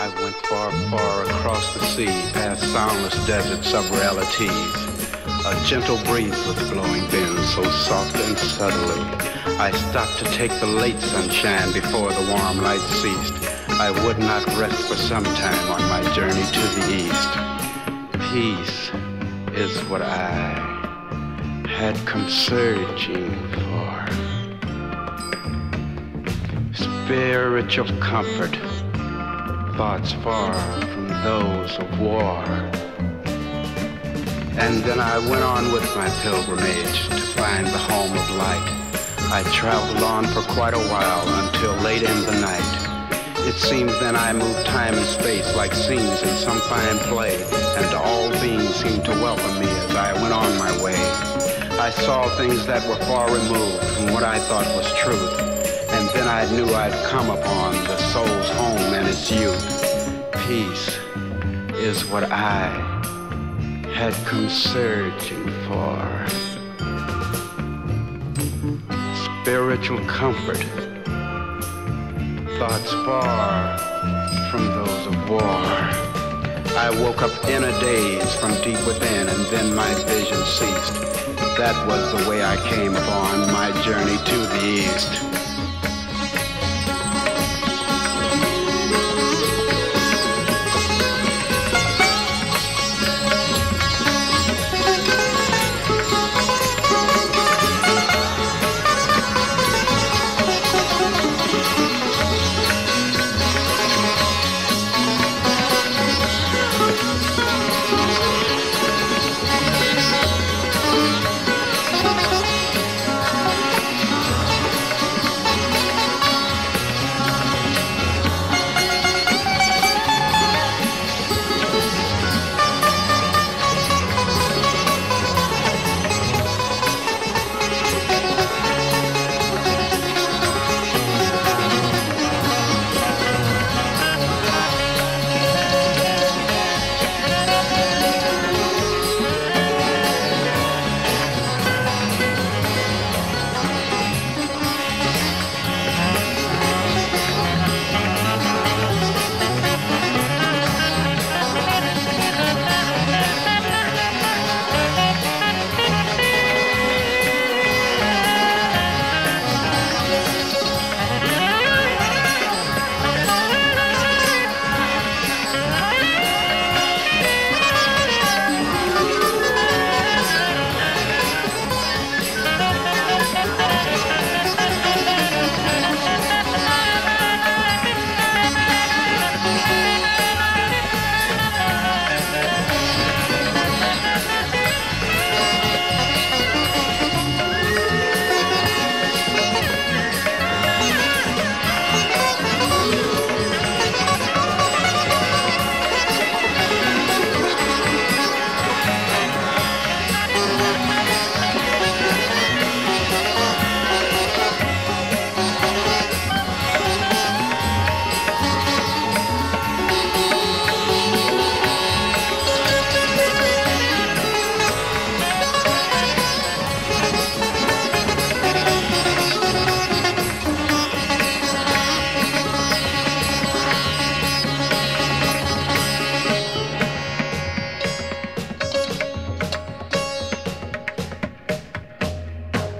I went far, far across the sea, past soundless deserts of realities. A gentle breeze was blowing then, so soft and subtly. I stopped to take the late sunshine before the warm light ceased. I would not rest for some time on my journey to the east. Peace is what I had come searching for. Spiritual comfort thoughts far from those of war. And then I went on with my pilgrimage to find the home of light. I traveled on for quite a while until late in the night. It seems then I moved time and space like scenes in some fine play, and all beings seemed to welcome me as I went on my way. I saw things that were far removed from what I thought was truth I knew I'd come upon the soul's home and its youth. Peace is what I had come searching for. Spiritual comfort, thoughts far from those of war. I woke up in a daze from deep within and then my vision ceased. That was the way I came upon my journey to the east.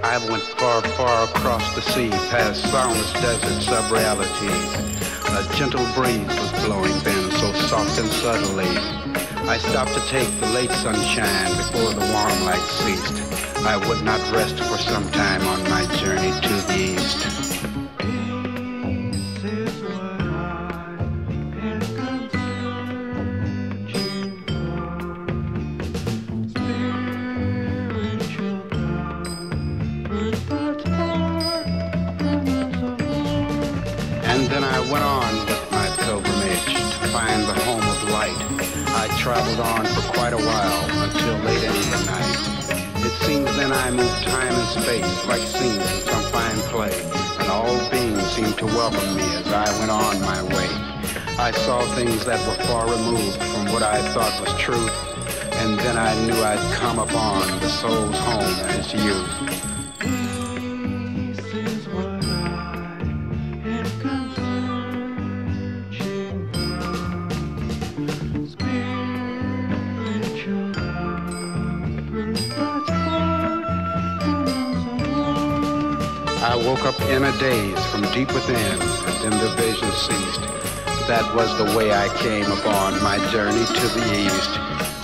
I went far, far across the sea, past soundless deserts of reality. A gentle breeze was blowing then, so soft and subtly. I stopped to take the late sunshine before the warm light ceased. I would not rest for some time on light. I traveled on for quite a while until late into the night. It seems then I moved time and space like scenes in some fine play, and all beings seemed to welcome me as I went on my way. I saw things that were far removed from what I thought was truth, and then I knew I'd come upon the soul's home as you. Woke up in a daze from deep within, and then the vision ceased. That was the way I came upon my journey to the east.